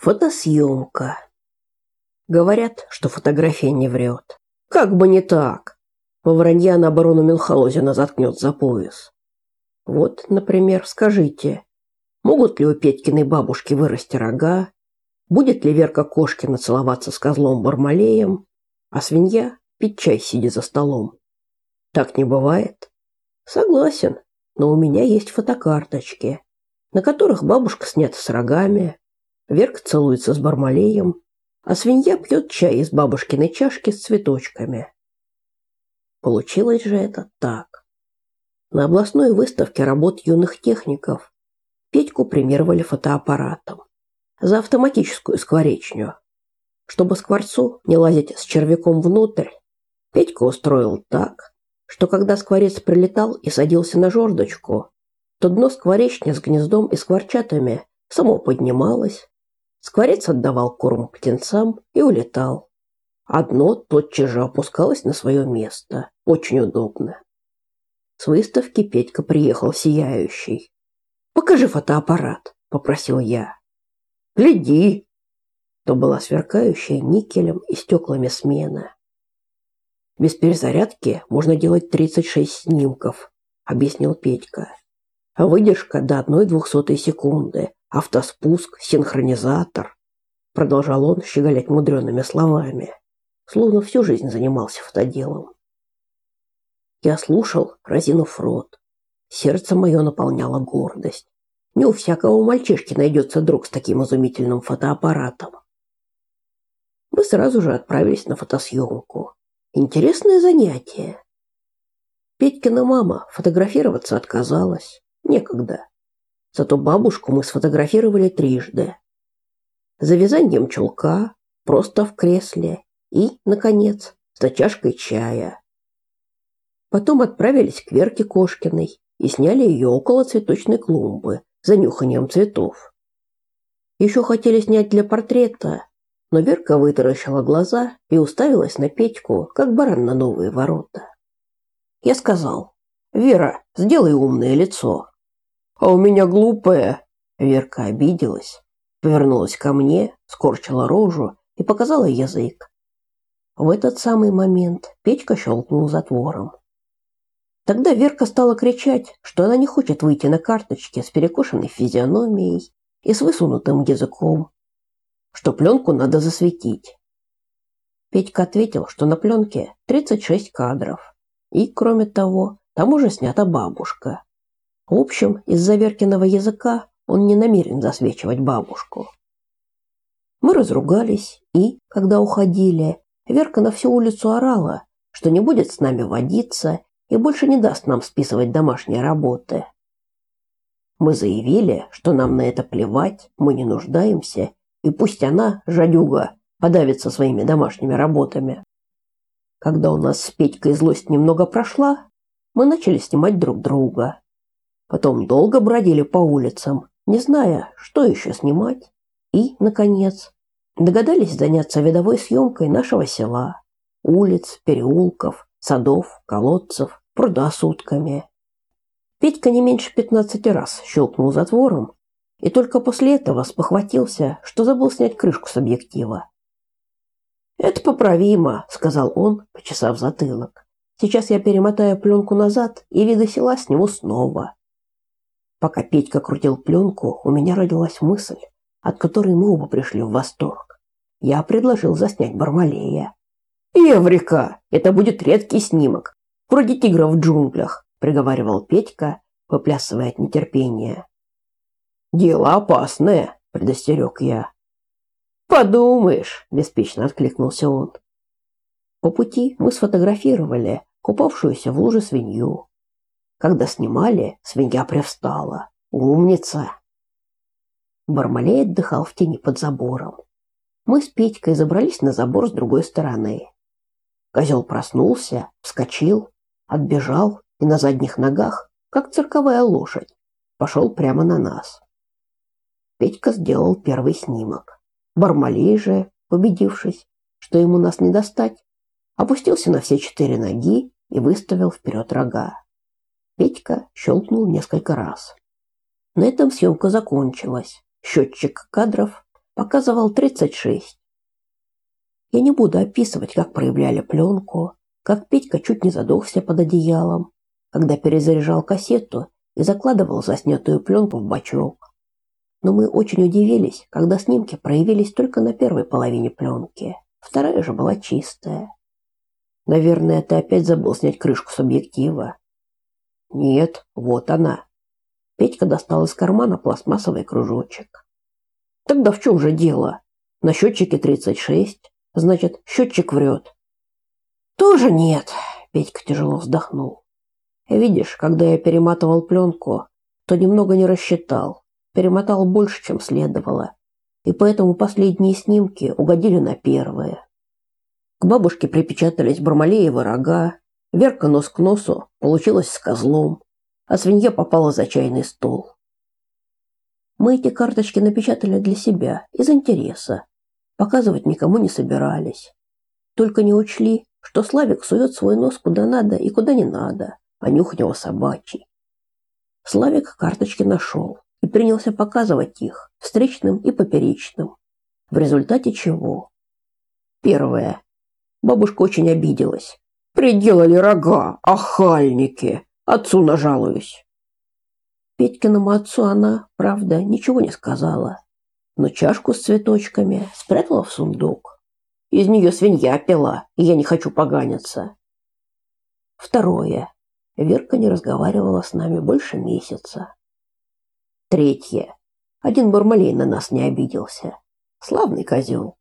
Фотосъемка. Говорят, что фотография не врет. Как бы не так. Повранья на оборону Мюнхгаузена заткнет за пояс. Вот, например, скажите, могут ли у Петькиной бабушки вырасти рога? Будет ли Верка Кошкина целоваться с козлом Бармалеем, а свинья пить чай, сидя за столом? Так не бывает? Согласен, но у меня есть фотокарточки, на которых бабушка снята с рогами, Верка целуется с Бармалеем, а свинья пьет чай из бабушкиной чашки с цветочками. Получилось же это так. На областной выставке работ юных техников Петьку премировали фотоаппаратом за автоматическую скворечню. Чтобы скворцу не лазить с червяком внутрь, Петька устроил так, что когда скворец прилетал и садился на жердочку, то дно скворечни с гнездом и скворчатами само поднималось, Скворец отдавал корм птенцам и улетал. Одно тотчас же опускалось на свое место. Очень удобно. С выставки Петька приехал сияющий. «Покажи фотоаппарат», — попросил я. «Гляди». То была сверкающая никелем и стеклами смена. Без перезарядки можно делать 36 снимков, объяснил Петька. А выдержка до одной двухсотой секунды, автоспуск, синхронизатор. Продолжал он щеголять мудреными словами, словно всю жизнь занимался фотоделом. Я слушал, разинув рот. Сердце мое наполняло гордость. Не у всякого мальчишки найдется друг с таким изумительным фотоаппаратом. Мы сразу же отправились на фотосъемку. Интересное занятие. Петькина мама фотографироваться отказалась. Некогда. Зато бабушку мы сфотографировали трижды. За вязанием чулка, просто в кресле и, наконец, за чашкой чая. Потом отправились к Верке Кошкиной и сняли ее около цветочной клумбы за нюханием цветов. Еще хотели снять для портрета, но Верка вытаращила глаза и уставилась на Петьку, как баран на новые ворота. Я сказал, «Вера, сделай умное лицо». А у меня глупая. Верка обиделась, повернулась ко мне, скорчила рожу и показала язык. В этот самый момент Петька щелкнул затвором. Тогда Верка стала кричать, что она не хочет выйти на карточке с перекошенной физиономией и с высунутым языком, что пленку надо засветить. Петька ответил, что на пленке 36 кадров, и, кроме того, там уже снята бабушка. В общем, из-за Веркиного языка он не намерен засвечивать бабушку. Мы разругались, и, когда уходили, Верка на всю улицу орала, что не будет с нами водиться и больше не даст нам списывать домашние работы. Мы заявили, что нам на это плевать, мы не нуждаемся, и пусть она, жадюга, подавится своими домашними работами. Когда у нас с Петькой злость немного прошла, мы начали снимать друг друга. Потом долго бродили по улицам, не зная, что еще снимать. И, наконец, догадались заняться видовой съемкой нашего села. Улиц, переулков, садов, колодцев, пруда с утками. Петька не меньше пятнадцати раз щелкнул затвором и только после этого спохватился, что забыл снять крышку с объектива. «Это поправимо», — сказал он, почесав затылок. «Сейчас я перемотаю пленку назад, и виды села сниму снова». Пока Петька крутил пленку, у меня родилась мысль, от которой мы оба пришли в восторг. Я предложил заснять Бармалея. «Эврика! Это будет редкий снимок, вроде тигра в джунглях», приговаривал Петька, выплясывая от нетерпения. «Дело опасное», – предостерег я. «Подумаешь», – беспечно откликнулся он. По пути мы сфотографировали купавшуюся в луже свинью, когда снимали, свинья привстала. Умница. Бармалей отдыхал в тени под забором. Мы с Петькой забрались на забор с другой стороны. Козел проснулся, вскочил, отбежал и на задних ногах, как цирковая лошадь, пошел прямо на нас. Петька сделал первый снимок. Бармалей же, победившись, что ему нас не достать, опустился на все четыре ноги и выставил вперед рога. Петька щелкнул несколько раз. На этом съемка закончилась. Счетчик кадров показывал 36. Я не буду описывать, как проявляли пленку, как Петька чуть не задохся под одеялом, когда перезаряжал кассету и закладывал заснятую пленку в бачок. Но мы очень удивились, когда снимки проявились только на первой половине пленки. Вторая же была чистая. Наверное, ты опять забыл снять крышку с объектива. Нет, вот она. Петька достал из кармана пластмассовый кружочек. Тогда в чем же дело? На счетчике 36. Значит, счетчик врет. Тоже нет. Петька тяжело вздохнул. Видишь, когда я перематывал пленку, то немного не рассчитал. Перемотал больше, чем следовало. И поэтому последние снимки угодили на первые. К бабушке припечатались Бармалеева рога, Верка нос к носу получилась с козлом, а свинья попала за чайный стол. Мы эти карточки напечатали для себя, из интереса. Показывать никому не собирались. Только не учли, что Славик сует свой нос куда надо и куда не надо а нюх у собачий. Славик карточки нашел и принялся показывать их встречным и поперечным. В результате чего? Первое. Бабушка очень обиделась. «Приделали рога, охальники! Отцу нажалуюсь!» Петькиному отцу она, правда, ничего не сказала, но чашку с цветочками спрятала в сундук. Из нее свинья пила, и я не хочу поганиться. Второе. Верка не разговаривала с нами больше месяца. Третье. Один Бармалей на нас не обиделся. Славный козел.